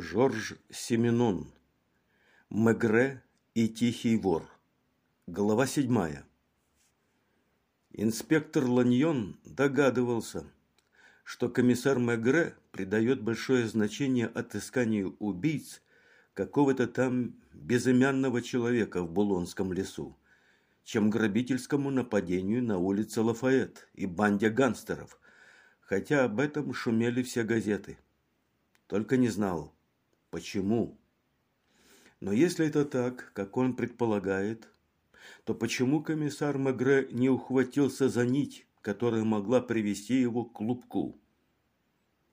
Жорж Семенон. Мегре и Тихий вор. Глава седьмая. Инспектор Ланьон догадывался, что комиссар Мегре придает большое значение отысканию убийц какого-то там безымянного человека в Булонском лесу, чем грабительскому нападению на улице Лафайет и банде гангстеров, хотя об этом шумели все газеты. Только не знал, Почему? Но если это так, как он предполагает, то почему комиссар Мегре не ухватился за нить, которая могла привести его к клубку?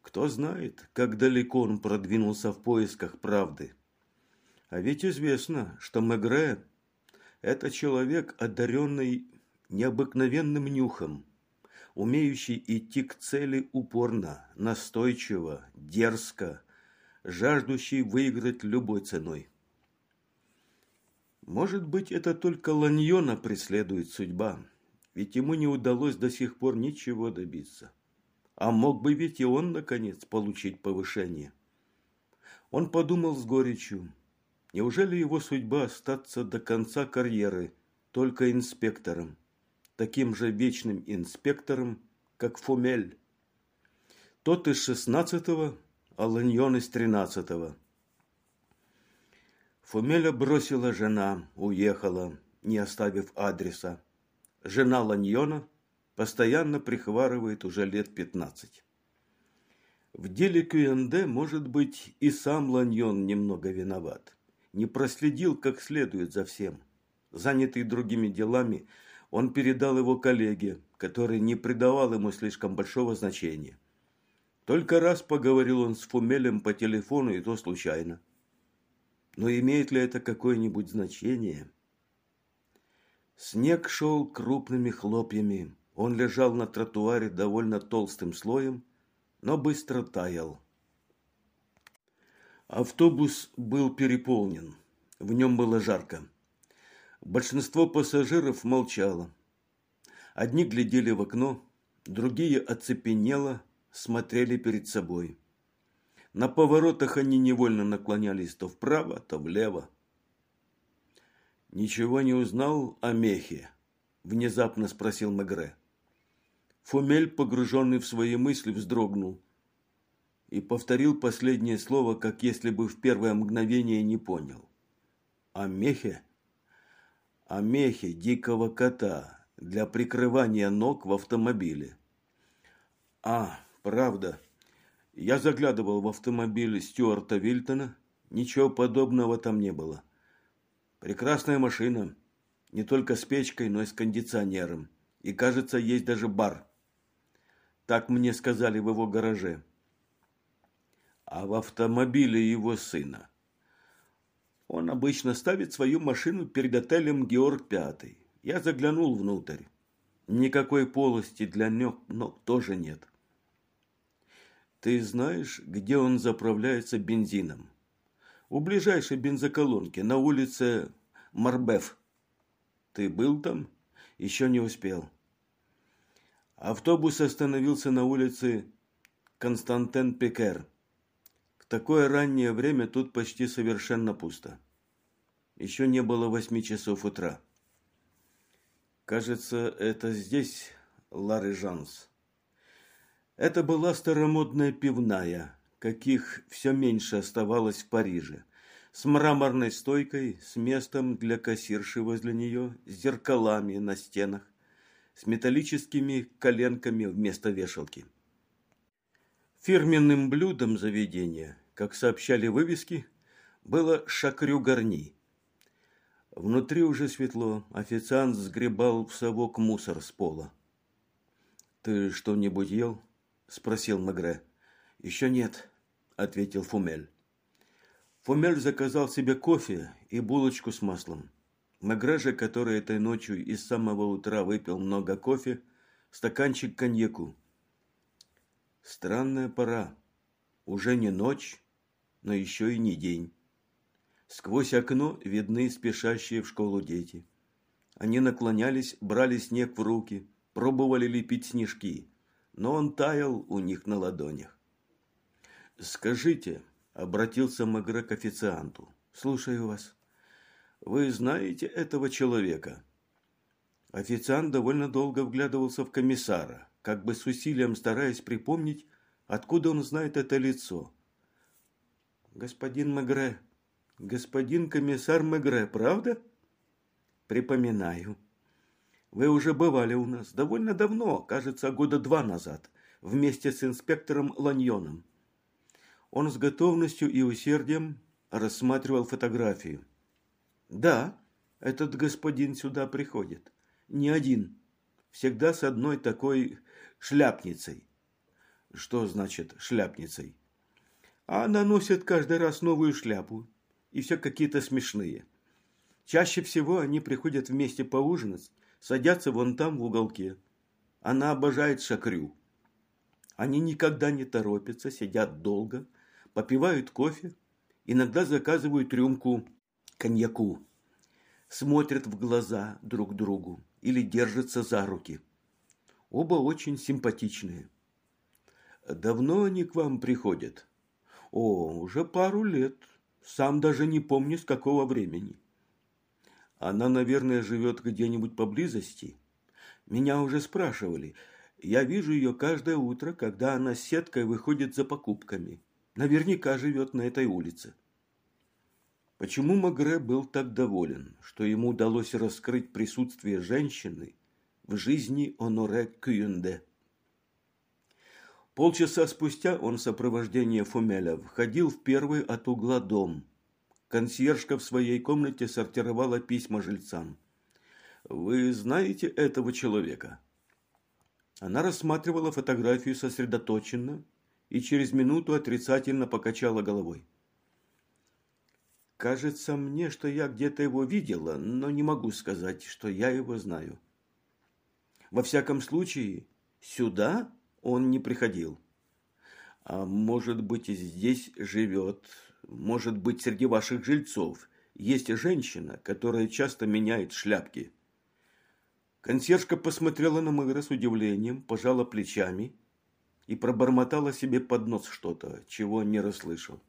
Кто знает, как далеко он продвинулся в поисках правды. А ведь известно, что Мегре – это человек, одаренный необыкновенным нюхом, умеющий идти к цели упорно, настойчиво, дерзко, жаждущий выиграть любой ценой. Может быть, это только Ланьона преследует судьба, ведь ему не удалось до сих пор ничего добиться. А мог бы ведь и он, наконец, получить повышение. Он подумал с горечью, неужели его судьба остаться до конца карьеры только инспектором, таким же вечным инспектором, как Фумель. Тот из шестнадцатого а Ланьон из тринадцатого. Фумеля бросила жена, уехала, не оставив адреса. Жена Ланьона постоянно прихварывает уже лет пятнадцать. В деле КНД, может быть, и сам Ланьон немного виноват. Не проследил как следует за всем. Занятый другими делами, он передал его коллеге, который не придавал ему слишком большого значения. Только раз поговорил он с Фумелем по телефону, и то случайно. Но имеет ли это какое-нибудь значение? Снег шел крупными хлопьями. Он лежал на тротуаре довольно толстым слоем, но быстро таял. Автобус был переполнен. В нем было жарко. Большинство пассажиров молчало. Одни глядели в окно, другие оцепенело, смотрели перед собой. На поворотах они невольно наклонялись то вправо, то влево. «Ничего не узнал о мехе?» – внезапно спросил Мегре. Фомель, погруженный в свои мысли, вздрогнул и повторил последнее слово, как если бы в первое мгновение не понял. «О мехе?» «О мехе дикого кота для прикрывания ног в автомобиле». «А, Правда. Я заглядывал в автомобиль Стюарта Вильтона. Ничего подобного там не было. Прекрасная машина. Не только с печкой, но и с кондиционером. И, кажется, есть даже бар. Так мне сказали в его гараже. А в автомобиле его сына. Он обычно ставит свою машину перед отелем Георг Пятый. Я заглянул внутрь. Никакой полости для ног, но тоже нет. Ты знаешь, где он заправляется бензином? У ближайшей бензоколонки на улице Марбеф. Ты был там? Еще не успел. Автобус остановился на улице Константен-Пекер. В такое раннее время тут почти совершенно пусто. Еще не было восьми часов утра. Кажется, это здесь Лары Жанс. Это была старомодная пивная, каких все меньше оставалось в Париже, с мраморной стойкой, с местом для кассирши возле нее, с зеркалами на стенах, с металлическими коленками вместо вешалки. Фирменным блюдом заведения, как сообщали вывески, было шакрю гарни. Внутри уже светло, официант сгребал в совок мусор с пола. «Ты что-нибудь ел?» – спросил Мегре. «Еще нет», – ответил Фумель. Фумель заказал себе кофе и булочку с маслом. Мегре же, который этой ночью и с самого утра выпил много кофе, стаканчик коньяку. Странная пора. Уже не ночь, но еще и не день. Сквозь окно видны спешащие в школу дети. Они наклонялись, брали снег в руки, пробовали лепить снежки но он таял у них на ладонях. «Скажите», Обратился Магре к официанту. Слушаю вас. Вы знаете этого человека? Официант довольно долго вглядывался в комиссара, как бы с усилием стараясь припомнить, откуда он знает это лицо. Господин Магре, господин комиссар Магре, правда? Припоминаю. Вы уже бывали у нас довольно давно, кажется, года два назад, вместе с инспектором Ланьоном. Он с готовностью и усердием рассматривал фотографию. Да, этот господин сюда приходит. Не один. Всегда с одной такой шляпницей. Что значит шляпницей? А она носит каждый раз новую шляпу. И все какие-то смешные. Чаще всего они приходят вместе поужинать садятся вон там в уголке. Она обожает шакрю. Они никогда не торопятся, сидят долго, попивают кофе, иногда заказывают рюмку коньяку, смотрят в глаза друг другу или держатся за руки. Оба очень симпатичные. Давно они к вам приходят? О, уже пару лет. Сам даже не помню, с какого времени. Она, наверное, живет где-нибудь поблизости. Меня уже спрашивали. Я вижу ее каждое утро, когда она с сеткой выходит за покупками. Наверняка живет на этой улице. Почему Магре был так доволен, что ему удалось раскрыть присутствие женщины в жизни Оноре Кюнде? Полчаса спустя он в сопровождении Фумеля входил в первый от угла дом – Консьержка в своей комнате сортировала письма жильцам. «Вы знаете этого человека?» Она рассматривала фотографию сосредоточенно и через минуту отрицательно покачала головой. «Кажется мне, что я где-то его видела, но не могу сказать, что я его знаю. Во всяком случае, сюда он не приходил. А может быть, здесь живет может быть, среди ваших жильцов есть женщина, которая часто меняет шляпки. Консьержка посмотрела на Мэгра с удивлением, пожала плечами и пробормотала себе под нос что-то, чего не расслышал.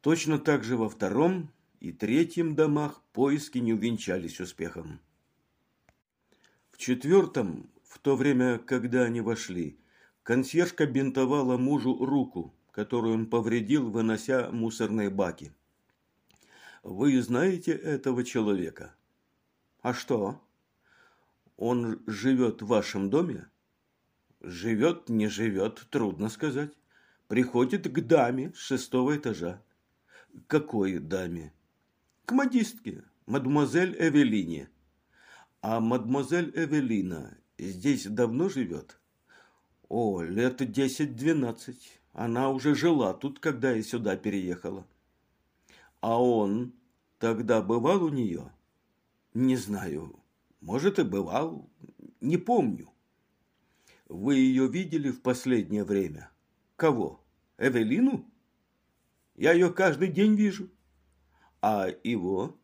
Точно так же во втором и третьем домах поиски не увенчались успехом. В четвертом, в то время, когда они вошли, консьержка бинтовала мужу руку, которую он повредил, вынося мусорные баки. Вы знаете этого человека? А что? Он живет в вашем доме? Живет, не живет, трудно сказать. Приходит к даме с шестого этажа. Какой даме? К модистке, мадемуазель Эвелине. А мадемуазель Эвелина здесь давно живет? О, лет десять-двенадцать. Она уже жила тут, когда я сюда переехала. А он тогда бывал у нее? Не знаю. Может, и бывал. Не помню. Вы ее видели в последнее время? Кого? Эвелину? Я ее каждый день вижу. А его?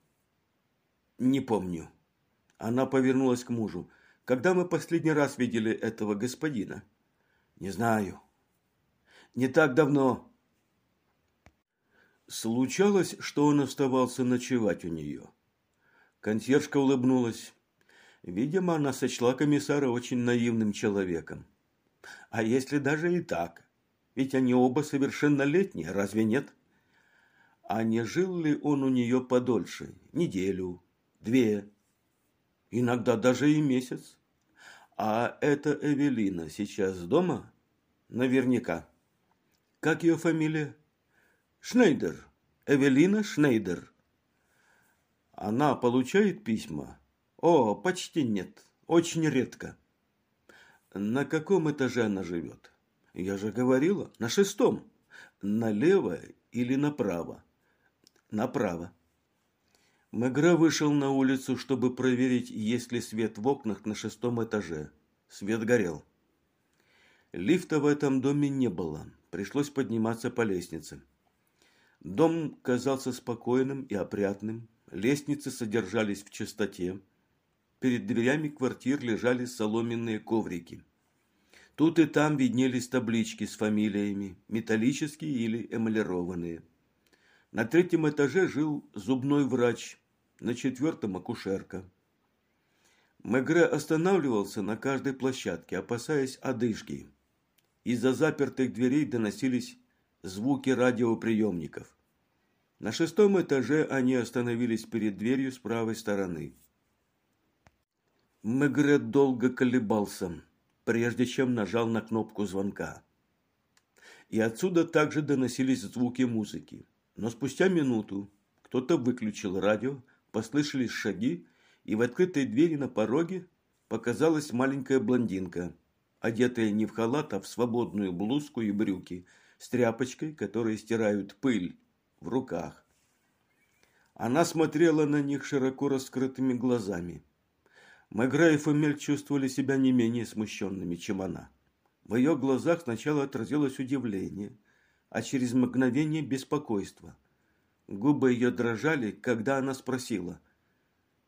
Не помню. Она повернулась к мужу. Когда мы последний раз видели этого господина? Не знаю не так давно. Случалось, что он оставался ночевать у нее. Консьержка улыбнулась. Видимо, она сочла комиссара очень наивным человеком. А если даже и так? Ведь они оба совершеннолетние, разве нет? А не жил ли он у нее подольше? Неделю, две, иногда даже и месяц. А эта Эвелина сейчас дома? Наверняка. Как ее фамилия? Шнейдер. Эвелина Шнейдер. Она получает письма? О, почти нет. Очень редко. На каком этаже она живет? Я же говорила, на шестом. Налево или направо? Направо. Мегра вышел на улицу, чтобы проверить, есть ли свет в окнах на шестом этаже. Свет горел. Лифта в этом доме не было пришлось подниматься по лестнице. Дом казался спокойным и опрятным, лестницы содержались в чистоте, перед дверями квартир лежали соломенные коврики. Тут и там виднелись таблички с фамилиями, металлические или эмалированные. На третьем этаже жил зубной врач, на четвертом – акушерка. Мегре останавливался на каждой площадке, опасаясь одышки. Из-за запертых дверей доносились звуки радиоприемников. На шестом этаже они остановились перед дверью с правой стороны. Мегре долго колебался, прежде чем нажал на кнопку звонка. И отсюда также доносились звуки музыки. Но спустя минуту кто-то выключил радио, послышались шаги, и в открытой двери на пороге показалась маленькая блондинка, одетая не в халат, а в свободную блузку и брюки, с тряпочкой, которые стирают пыль, в руках. Она смотрела на них широко раскрытыми глазами. Мегра и Фомель чувствовали себя не менее смущенными, чем она. В ее глазах сначала отразилось удивление, а через мгновение беспокойство. Губы ее дрожали, когда она спросила,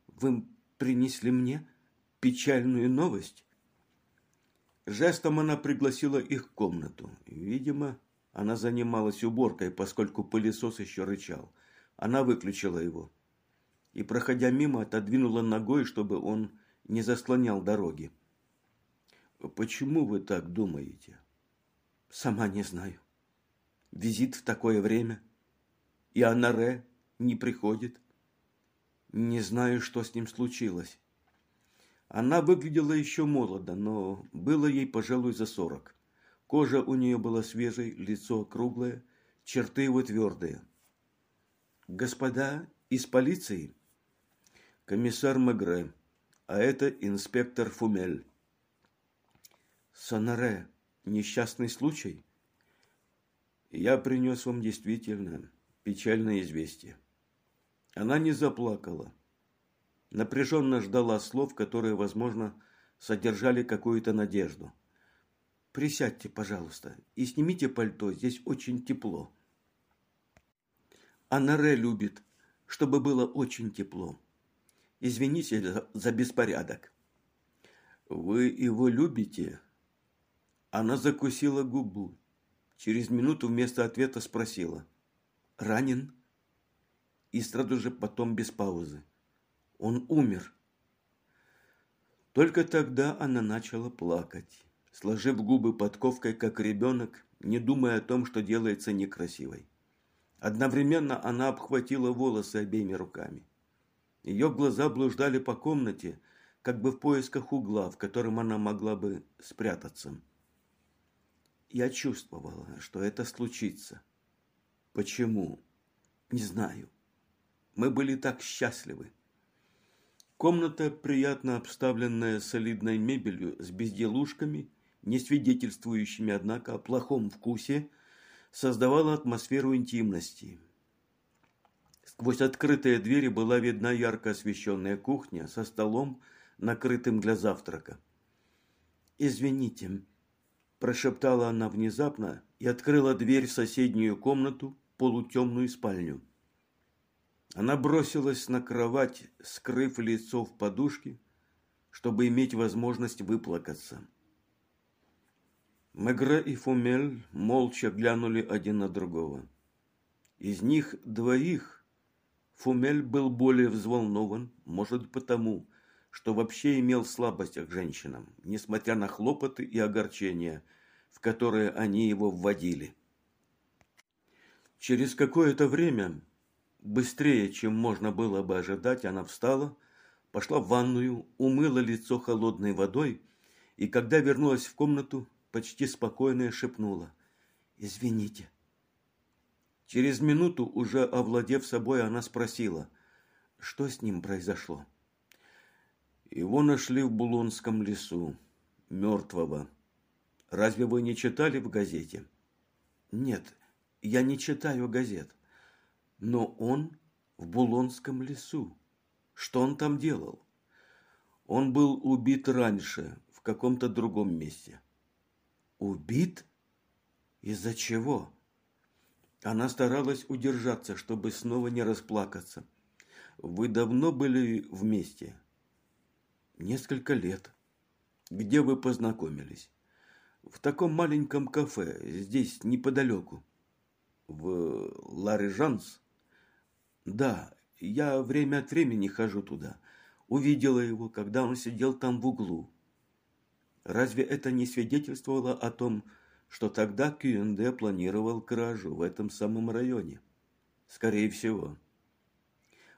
«Вы принесли мне печальную новость?» Жестом она пригласила их в комнату. Видимо, она занималась уборкой, поскольку пылесос еще рычал. Она выключила его и, проходя мимо, отодвинула ногой, чтобы он не заслонял дороги. Почему вы так думаете? Сама не знаю. Визит в такое время. И Анаре не приходит. Не знаю, что с ним случилось. Она выглядела еще молодо, но было ей, пожалуй, за сорок. Кожа у нее была свежей, лицо круглое, черты его твердые. «Господа из полиции?» «Комиссар Мегре», а это инспектор Фумель. Сонаре, несчастный случай? Я принес вам действительно печальное известие. Она не заплакала. Напряженно ждала слов, которые, возможно, содержали какую-то надежду. Присядьте, пожалуйста, и снимите пальто, здесь очень тепло. Анаре любит, чтобы было очень тепло. Извините за беспорядок. Вы его любите? Она закусила губу. Через минуту вместо ответа спросила. Ранен? И сразу же потом без паузы. Он умер. Только тогда она начала плакать, сложив губы подковкой, как ребенок, не думая о том, что делается некрасивой. Одновременно она обхватила волосы обеими руками. Ее глаза блуждали по комнате, как бы в поисках угла, в котором она могла бы спрятаться. Я чувствовала, что это случится. Почему? Не знаю. Мы были так счастливы. Комната, приятно обставленная солидной мебелью с безделушками, не свидетельствующими, однако, о плохом вкусе, создавала атмосферу интимности. Сквозь открытые двери была видна ярко освещенная кухня со столом, накрытым для завтрака. «Извините», – прошептала она внезапно и открыла дверь в соседнюю комнату, полутемную спальню. Она бросилась на кровать, скрыв лицо в подушке, чтобы иметь возможность выплакаться. Мегре и Фумель молча глянули один на другого. Из них двоих Фумель был более взволнован, может потому, что вообще имел слабость к женщинам, несмотря на хлопоты и огорчения, в которые они его вводили. Через какое-то время, быстрее, чем можно было бы ожидать, она встала, пошла в ванную, умыла лицо холодной водой и, когда вернулась в комнату, почти спокойно шепнула «Извините, Через минуту, уже овладев собой, она спросила, что с ним произошло. Его нашли в Булонском лесу, мертвого. Разве вы не читали в газете? Нет, я не читаю газет. Но он в Булонском лесу. Что он там делал? Он был убит раньше, в каком-то другом месте. Убит? Из-за чего? Она старалась удержаться, чтобы снова не расплакаться. Вы давно были вместе? Несколько лет. Где вы познакомились? В таком маленьком кафе, здесь неподалеку. В Ларежанс? Да, я время от времени хожу туда. Увидела его, когда он сидел там в углу. Разве это не свидетельствовало о том, что тогда КЮНД планировал кражу в этом самом районе? Скорее всего.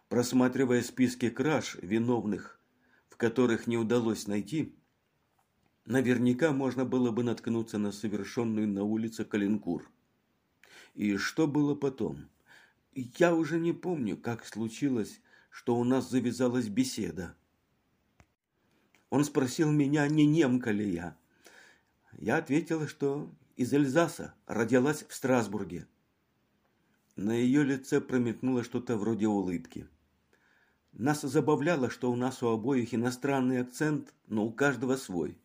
Просматривая списки краж виновных, в которых не удалось найти, наверняка можно было бы наткнуться на совершенную на улице Калинкур. И что было потом? Я уже не помню, как случилось, что у нас завязалась беседа. Он спросил меня, не немка ли я. Я ответила, что из Эльзаса родилась в Страсбурге. На ее лице промелькнуло что-то вроде улыбки. Нас забавляло, что у нас у обоих иностранный акцент, но у каждого свой.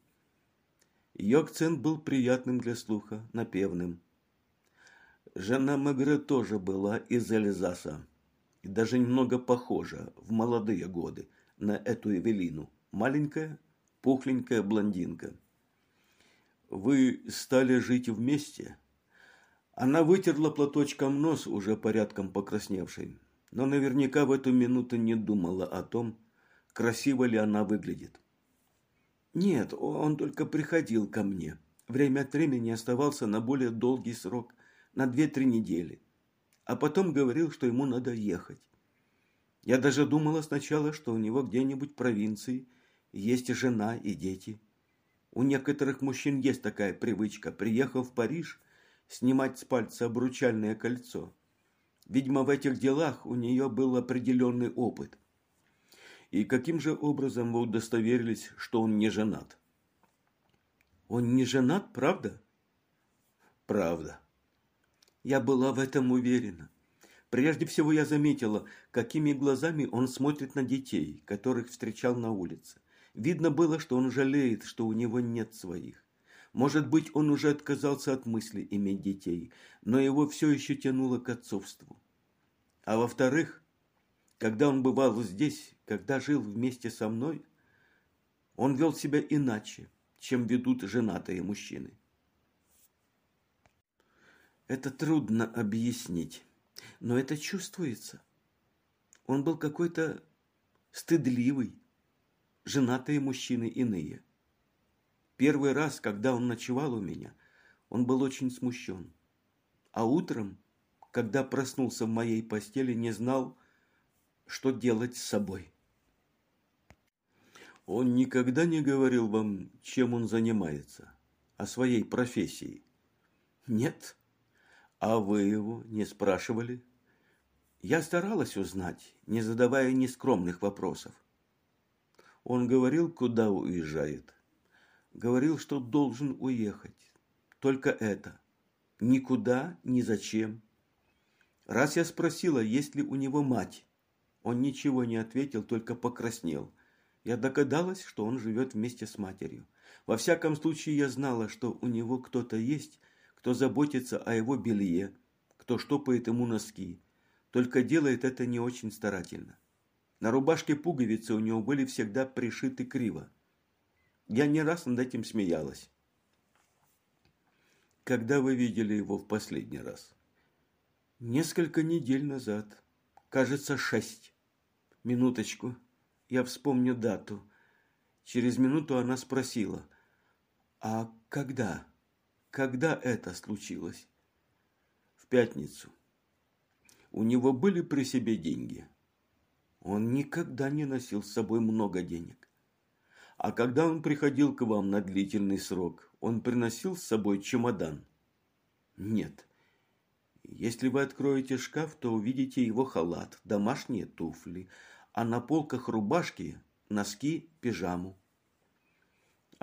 Ее акцент был приятным для слуха, напевным. Жена Мегре тоже была из Эльзаса и даже немного похожа в молодые годы на эту Эвелину. Маленькая, пухленькая блондинка. Вы стали жить вместе? Она вытерла платочком нос, уже порядком покрасневший, но наверняка в эту минуту не думала о том, красиво ли она выглядит. Нет, он только приходил ко мне. Время от времени оставался на более долгий срок – на две-три недели, а потом говорил, что ему надо ехать. Я даже думала сначала, что у него где-нибудь в провинции есть жена, и дети. У некоторых мужчин есть такая привычка, приехав в Париж, снимать с пальца обручальное кольцо. Видимо, в этих делах у нее был определенный опыт. И каким же образом вы удостоверились, что он не женат? Он не женат, правда? Правда. Я была в этом уверена. Прежде всего я заметила, какими глазами он смотрит на детей, которых встречал на улице. Видно было, что он жалеет, что у него нет своих. Может быть, он уже отказался от мысли иметь детей, но его все еще тянуло к отцовству. А во-вторых, когда он бывал здесь, когда жил вместе со мной, он вел себя иначе, чем ведут женатые мужчины. Это трудно объяснить, но это чувствуется. Он был какой-то стыдливый, женатые мужчины иные. Первый раз, когда он ночевал у меня, он был очень смущен. А утром, когда проснулся в моей постели, не знал, что делать с собой. Он никогда не говорил вам, чем он занимается, о своей профессии? Нет. А вы его не спрашивали? Я старалась узнать, не задавая нескромных вопросов. Он говорил, куда уезжает. Говорил, что должен уехать. Только это. Никуда, ни зачем. Раз я спросила, есть ли у него мать, он ничего не ответил, только покраснел. Я догадалась, что он живет вместе с матерью. Во всяком случае, я знала, что у него кто-то есть, кто заботится о его белье, кто штопает ему носки, только делает это не очень старательно. На рубашке пуговицы у него были всегда пришиты криво. Я не раз над этим смеялась. Когда вы видели его в последний раз? Несколько недель назад. Кажется, шесть. Минуточку. Я вспомню дату. Через минуту она спросила. А когда? Когда это случилось? В пятницу. У него были при себе деньги. Он никогда не носил с собой много денег. А когда он приходил к вам на длительный срок, он приносил с собой чемодан? Нет. Если вы откроете шкаф, то увидите его халат, домашние туфли, а на полках рубашки, носки, пижаму.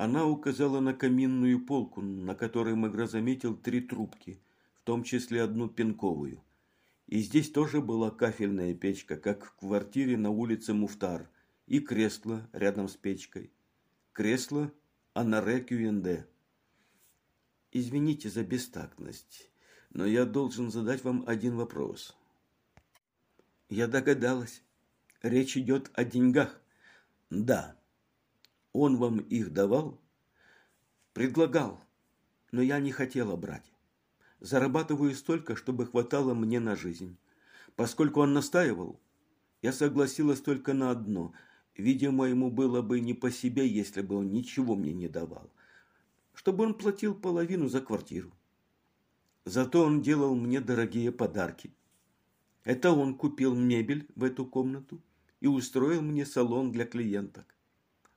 Она указала на каминную полку, на которой Мегре заметил три трубки, в том числе одну пинковую. И здесь тоже была кафельная печка, как в квартире на улице Муфтар, и кресло рядом с печкой. Кресло Анаре Кюенде. Извините за бестактность, но я должен задать вам один вопрос. Я догадалась. Речь идет о деньгах. Да. Он вам их давал? Предлагал. но я не хотела брать. Зарабатываю столько, чтобы хватало мне на жизнь. Поскольку он настаивал, я согласилась только на одно. Видимо, ему было бы не по себе, если бы он ничего мне не давал. Чтобы он платил половину за квартиру. Зато он делал мне дорогие подарки. Это он купил мебель в эту комнату и устроил мне салон для клиенток.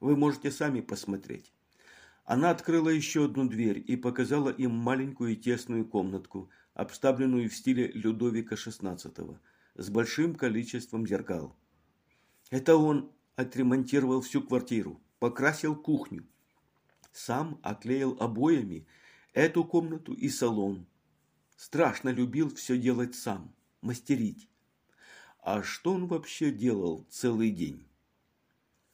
Вы можете сами посмотреть. Она открыла еще одну дверь и показала им маленькую тесную комнатку, обставленную в стиле Людовика XVI, с большим количеством зеркал. Это он отремонтировал всю квартиру, покрасил кухню. Сам оклеил обоями эту комнату и салон. Страшно любил все делать сам, мастерить. А что он вообще делал целый день?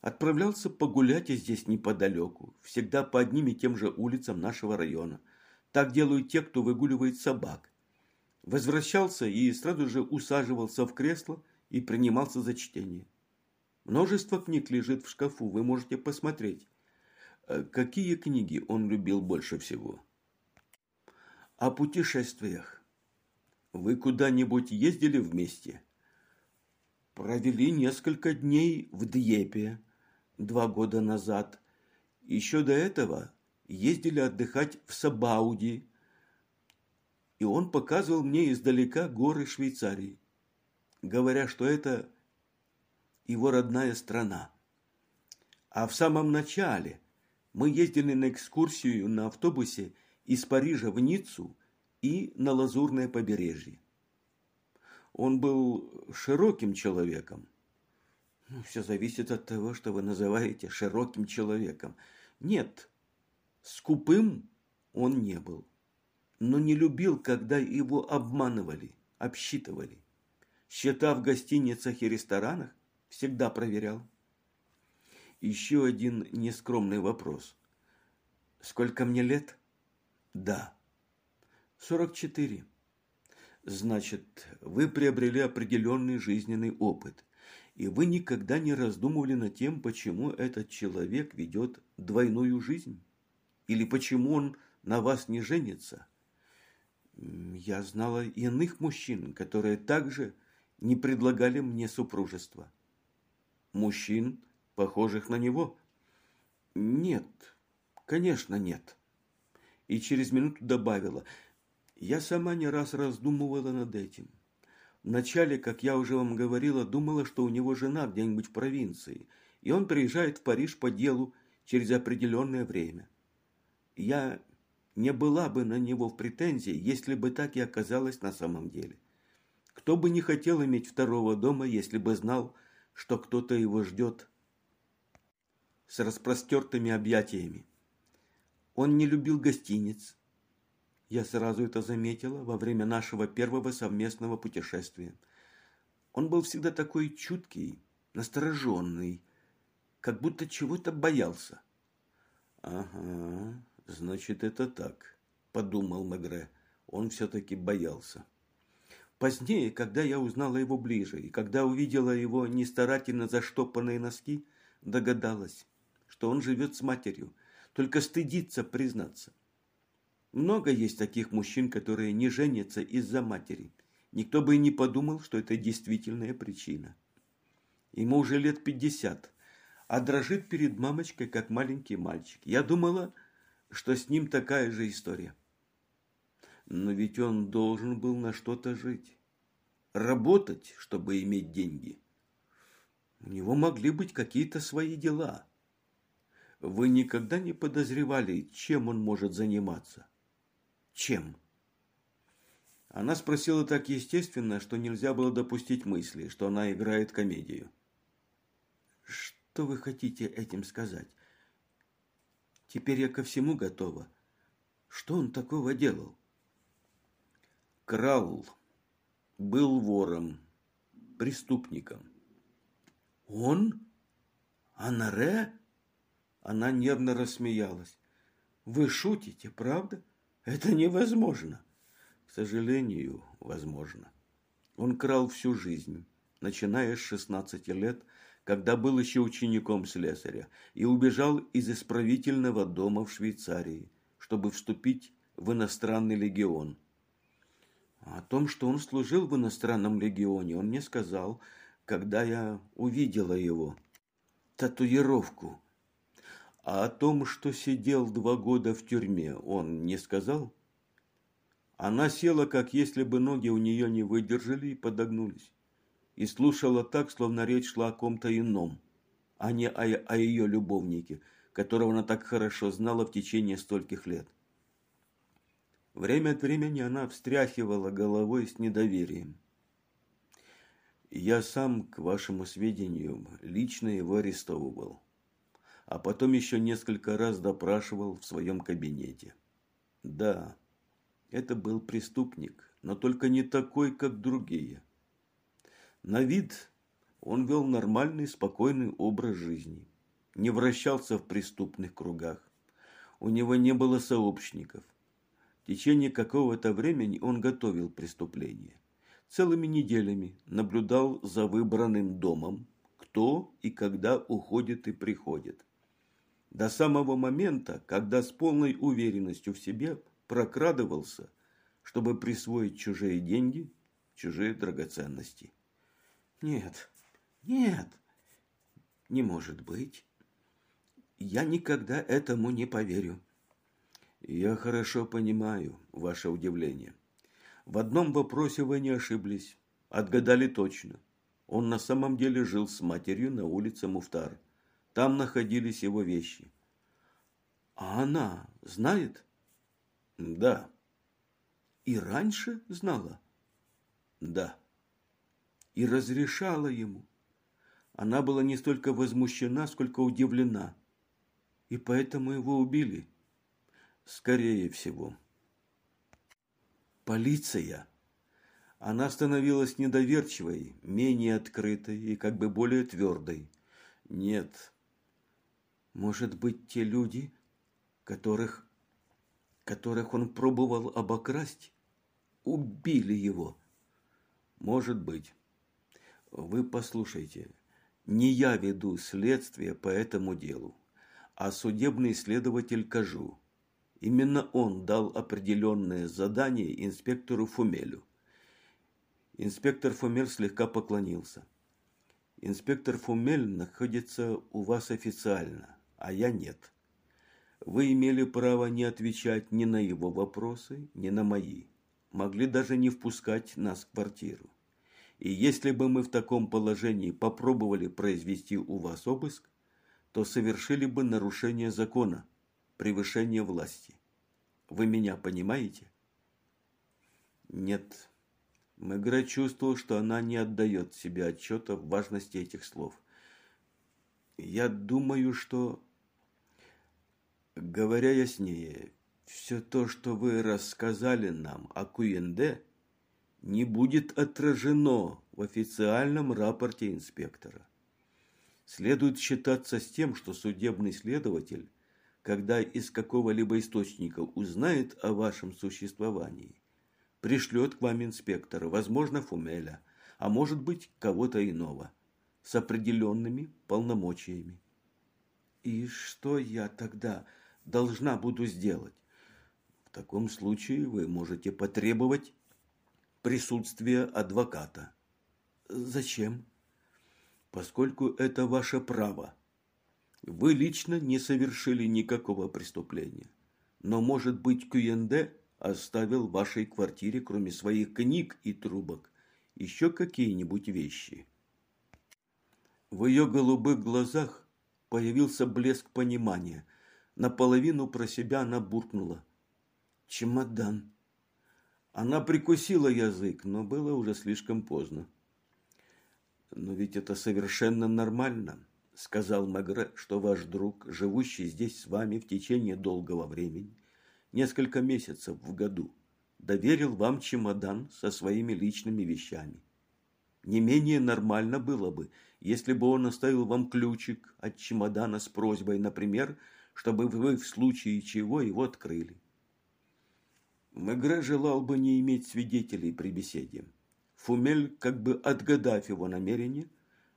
Отправлялся погулять здесь неподалеку, всегда по одним и тем же улицам нашего района. Так делают те, кто выгуливает собак. Возвращался и сразу же усаживался в кресло и принимался за чтение. Множество книг лежит в шкафу, вы можете посмотреть. Э, какие книги он любил больше всего? О путешествиях. Вы куда-нибудь ездили вместе? Провели несколько дней в Дьепе, два года назад. Еще до этого ездили отдыхать в Сабауди, и он показывал мне издалека горы Швейцарии, говоря, что это его родная страна. А в самом начале мы ездили на экскурсию на автобусе из Парижа в Ниццу и на Лазурное побережье. Он был широким человеком, все зависит от того, что вы называете широким человеком. Нет, скупым он не был, но не любил, когда его обманывали, обсчитывали. Счета в гостиницах и ресторанах всегда проверял. Еще один нескромный вопрос. Сколько мне лет? Да. Сорок четыре. Значит, вы приобрели определенный жизненный опыт и вы никогда не раздумывали над тем, почему этот человек ведет двойную жизнь? Или почему он на вас не женится? Я знала иных мужчин, которые также не предлагали мне супружество. Мужчин, похожих на него? Нет, конечно, нет. И через минуту добавила, я сама не раз раздумывала над этим. Вначале, как я уже вам говорила, думала, что у него жена где-нибудь в провинции, и он приезжает в Париж по делу через определенное время. Я не была бы на него в претензии, если бы так и оказалось на самом деле. Кто бы не хотел иметь второго дома, если бы знал, что кто-то его ждет с распростертыми объятиями. Он не любил гостиниц, я сразу это заметила во время нашего первого совместного путешествия. Он был всегда такой чуткий, настороженный, как будто чего-то боялся. «Ага, значит, это так», – подумал Мегре. Он все-таки боялся. Позднее, когда я узнала его ближе, и когда увидела его нестарательно заштопанные носки, догадалась, что он живет с матерью, только стыдится признаться. Много есть таких мужчин, которые не женятся из-за матери. Никто бы и не подумал, что это действительная причина. Ему уже лет пятьдесят, а дрожит перед мамочкой, как маленький мальчик. Я думала, что с ним такая же история. Но ведь он должен был на что-то жить. Работать, чтобы иметь деньги. У него могли быть какие-то свои дела. Вы никогда не подозревали, чем он может заниматься? Чем? Она спросила так естественно, что нельзя было допустить мысли, что она играет комедию. Что вы хотите этим сказать? Теперь я ко всему готова. Что он такого делал? Крал был вором, преступником. Он? Анаре? Она нервно рассмеялась. Вы шутите, правда? Это невозможно. К сожалению, возможно. Он крал всю жизнь, начиная с 16 лет, когда был еще учеником слесаря, и убежал из исправительного дома в Швейцарии, чтобы вступить в иностранный легион. О том, что он служил в иностранном легионе, он мне сказал, когда я увидела его. Татуировку. А о том, что сидел два года в тюрьме, он не сказал? Она села, как если бы ноги у нее не выдержали и подогнулись. И слушала так, словно речь шла о ком-то ином, а не о, о ее любовнике, которого она так хорошо знала в течение стольких лет. Время от времени она встряхивала головой с недоверием. Я сам, к вашему сведению, лично его арестовывал, а потом еще несколько раз допрашивал в своем кабинете. Да, это был преступник, но только не такой, как другие. На вид он вел нормальный, спокойный образ жизни, не вращался в преступных кругах. У него не было сообщников. В течение какого-то времени он готовил преступление целыми неделями наблюдал за выбранным домом, кто и когда уходит и приходит. До самого момента, когда с полной уверенностью в себе прокрадывался, чтобы присвоить чужие деньги, чужие драгоценности. Нет, нет, не может быть. Я никогда этому не поверю. Я хорошо понимаю ваше удивление. В одном вопросе вы не ошиблись. Отгадали точно. Он на самом деле жил с матерью на улице Муфтар. Там находились его вещи. А она знает? Да. И раньше знала? Да. И разрешала ему. Она была не столько возмущена, сколько удивлена. И поэтому его убили. Скорее всего. Полиция. Она становилась недоверчивой, менее открытой и как бы более твердой. Нет. Может быть, те люди, которых, которых он пробовал обокрасть, убили его? Может быть. Вы послушайте, не я веду следствие по этому делу, а судебный следователь Кажу. Именно он дал определенное задание инспектору Фумелю. Инспектор Фумель слегка поклонился. Инспектор Фумель находится у вас официально, а я нет. Вы имели право не отвечать ни на его вопросы, ни на мои. Могли даже не впускать нас в квартиру. И если бы мы в таком положении попробовали произвести у вас обыск, то совершили бы нарушение закона – превышение власти. Вы меня понимаете? Нет. Мегре чувствовал, что она не отдает себе отчета в важности этих слов. Я думаю, что, говоря яснее, все то, что вы рассказали нам о Куенде, не будет отражено в официальном рапорте инспектора. Следует считаться с тем, что судебный следователь когда из какого-либо источника узнает о вашем существовании, пришлет к вам инспектора, возможно, Фумеля, а может быть, кого-то иного, с определенными полномочиями. И что я тогда должна буду сделать? В таком случае вы можете потребовать присутствия адвоката. Зачем? Поскольку это ваше право – вы лично не совершили никакого преступления. Но, может быть, Кюенде оставил в вашей квартире, кроме своих книг и трубок, еще какие-нибудь вещи. В ее голубых глазах появился блеск понимания. Наполовину про себя она буркнула. Чемодан. Она прикусила язык, но было уже слишком поздно. Но ведь это совершенно нормально сказал Мегре, что ваш друг, живущий здесь с вами в течение долгого времени, несколько месяцев в году, доверил вам чемодан со своими личными вещами. Не менее нормально было бы, если бы он оставил вам ключик от чемодана с просьбой, например, чтобы вы в случае чего его открыли. Мегре желал бы не иметь свидетелей при беседе. Фумель, как бы отгадав его намерение,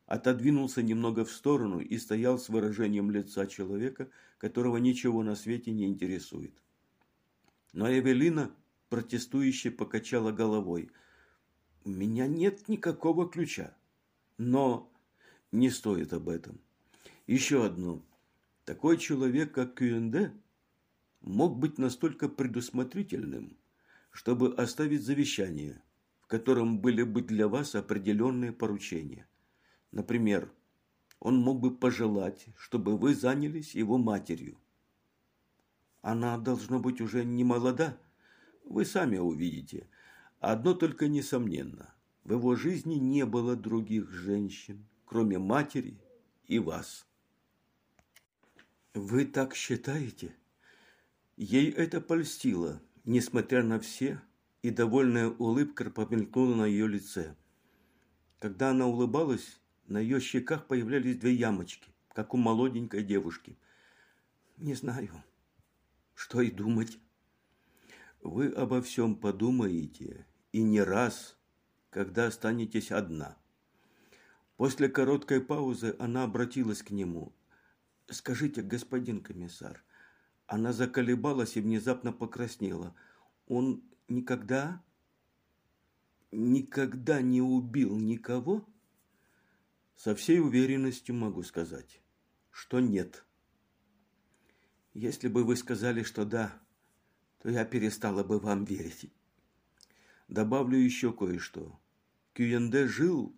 отодвинулся немного в сторону и стоял с выражением лица человека, которого ничего на свете не интересует. Но Эвелина протестующе покачала головой. «У меня нет никакого ключа. Но не стоит об этом. Еще одно. Такой человек, как Кюэнде, мог быть настолько предусмотрительным, чтобы оставить завещание, в котором были бы для вас определенные поручения. Например, он мог бы пожелать, чтобы вы занялись его матерью. Она должно быть уже не молода. Вы сами увидите. Одно только несомненно. В его жизни не было других женщин, кроме матери и вас. Вы так считаете? Ей это польстило, несмотря на все, и довольная улыбка помелькнула на ее лице. Когда она улыбалась, на ее щеках появлялись две ямочки, как у молоденькой девушки. Не знаю, что и думать. Вы обо всем подумаете, и не раз, когда останетесь одна. После короткой паузы она обратилась к нему. «Скажите, господин комиссар». Она заколебалась и внезапно покраснела. «Он никогда, никогда не убил никого?» Со всей уверенностью могу сказать, что нет. Если бы вы сказали, что да, то я перестала бы вам верить. Добавлю еще кое-что. Кюенде жил,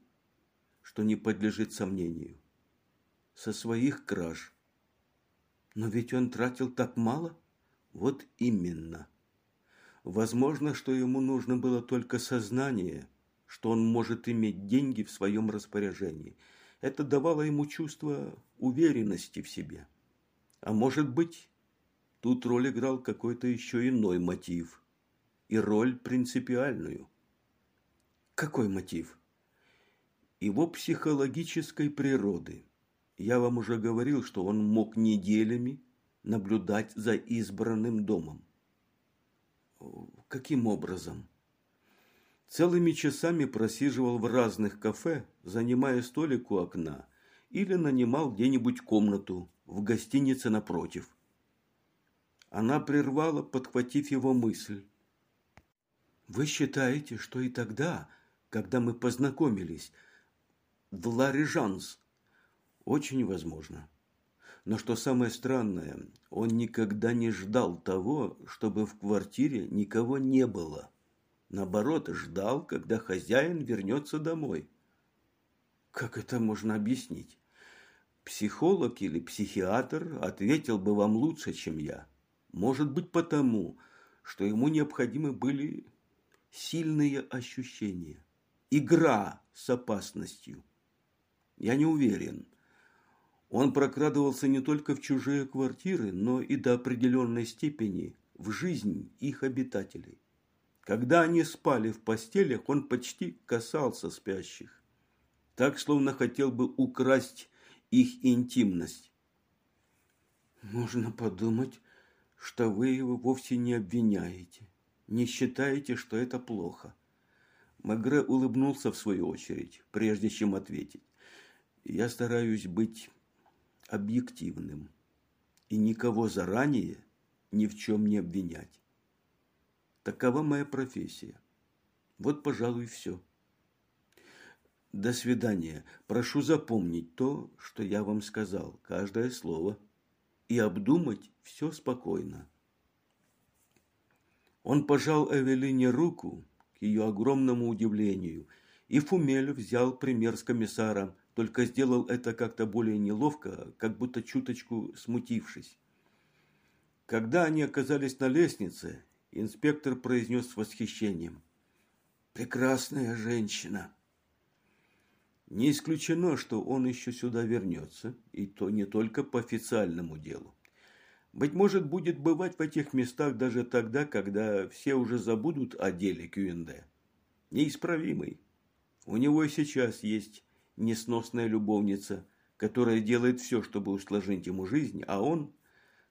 что не подлежит сомнению, со своих краж. Но ведь он тратил так мало. Вот именно. Возможно, что ему нужно было только сознание, что он может иметь деньги в своем распоряжении. Это давало ему чувство уверенности в себе. А может быть, тут роль играл какой-то еще иной мотив. И роль принципиальную. Какой мотив? Его психологической природы. Я вам уже говорил, что он мог неделями наблюдать за избранным домом. Каким образом? Целыми часами просиживал в разных кафе, занимая столик у окна, или нанимал где-нибудь комнату в гостинице напротив. Она прервала, подхватив его мысль. «Вы считаете, что и тогда, когда мы познакомились, в Ларижанс, очень возможно. Но что самое странное, он никогда не ждал того, чтобы в квартире никого не было. Наоборот, ждал, когда хозяин вернется домой. Как это можно объяснить? Психолог или психиатр ответил бы вам лучше, чем я. Может быть, потому, что ему необходимы были сильные ощущения. Игра с опасностью. Я не уверен. Он прокрадывался не только в чужие квартиры, но и до определенной степени в жизнь их обитателей. Когда они спали в постелях, он почти касался спящих. Так, словно хотел бы украсть их интимность. Можно подумать, что вы его вовсе не обвиняете, не считаете, что это плохо. Магре улыбнулся в свою очередь, прежде чем ответить. Я стараюсь быть объективным и никого заранее ни в чем не обвинять. Такова моя профессия. Вот, пожалуй, все. До свидания. Прошу запомнить то, что я вам сказал, каждое слово, и обдумать все спокойно. Он пожал Эвелине руку, к ее огромному удивлению, и Фумель взял пример с комиссаром только сделал это как-то более неловко, как будто чуточку смутившись. Когда они оказались на лестнице, инспектор произнес с восхищением. «Прекрасная женщина!» Не исключено, что он еще сюда вернется, и то не только по официальному делу. Быть может, будет бывать в этих местах даже тогда, когда все уже забудут о деле Кюэнде. Неисправимый. У него и сейчас есть несносная любовница, которая делает все, чтобы усложнить ему жизнь, а он,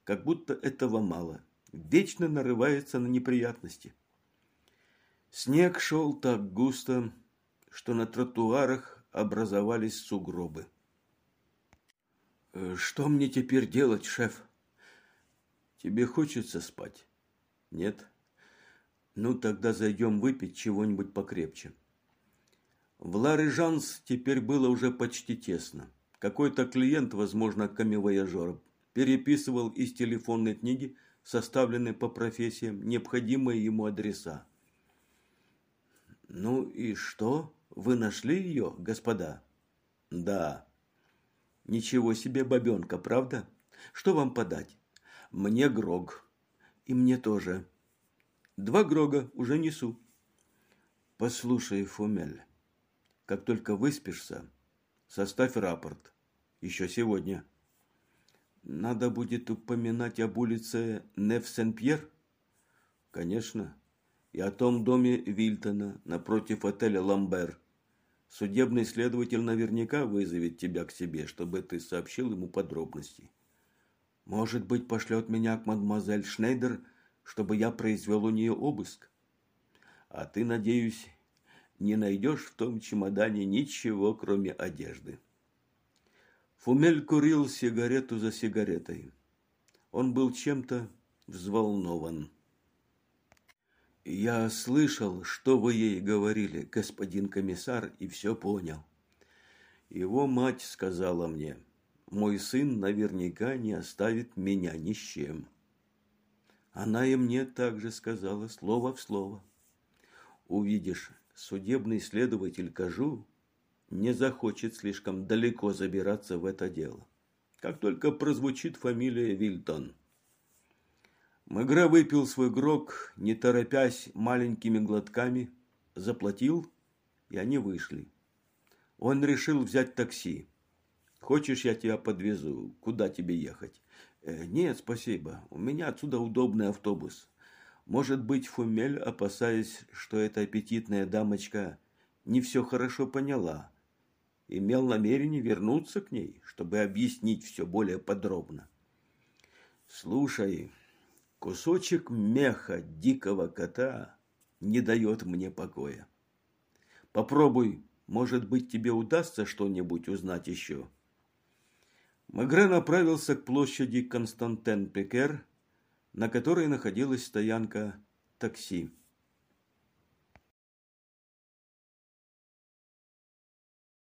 как будто этого мало, вечно нарывается на неприятности. Снег шел так густо, что на тротуарах образовались сугробы. «Э, «Что мне теперь делать, шеф?» «Тебе хочется спать?» «Нет?» Ну, тогда зайдем выпить чего-нибудь покрепче. В Ларе Жанс теперь было уже почти тесно. Какой-то клиент, возможно, камевояжер, переписывал из телефонной книги, составленной по профессиям, необходимые ему адреса. «Ну и что? Вы нашли ее, господа?» «Да». «Ничего себе бабенка, правда? Что вам подать?» «Мне Грог». «И мне тоже». «Два Грога уже несу». «Послушай, Фумель, как только выспишься, составь рапорт. Еще сегодня». «Надо будет упоминать об улице Нев-Сен-Пьер?» «Конечно и о том доме Вильтона напротив отеля «Ламбер». Судебный следователь наверняка вызовет тебя к себе, чтобы ты сообщил ему подробности. Может быть, пошлет меня к мадемуазель Шнейдер, чтобы я произвел у нее обыск? А ты, надеюсь, не найдешь в том чемодане ничего, кроме одежды. Фумель курил сигарету за сигаретой. Он был чем-то взволнован. Я слышал, что вы ей говорили, господин комиссар, и все понял. Его мать сказала мне, мой сын наверняка не оставит меня ни с чем. Она и мне также сказала слово в слово. Увидишь, судебный следователь Кажу не захочет слишком далеко забираться в это дело. Как только прозвучит фамилия Вильтон – Мегре выпил свой грог, не торопясь маленькими глотками, заплатил, и они вышли. Он решил взять такси. «Хочешь, я тебя подвезу? Куда тебе ехать?» э, «Нет, спасибо. У меня отсюда удобный автобус. Может быть, Фумель, опасаясь, что эта аппетитная дамочка не все хорошо поняла, имел намерение вернуться к ней, чтобы объяснить все более подробно. «Слушай, Кусочек меха дикого кота не дает мне покоя. Попробуй, может быть, тебе удастся что-нибудь узнать еще. Магре направился к площади Константен-Пекер, на которой находилась стоянка такси.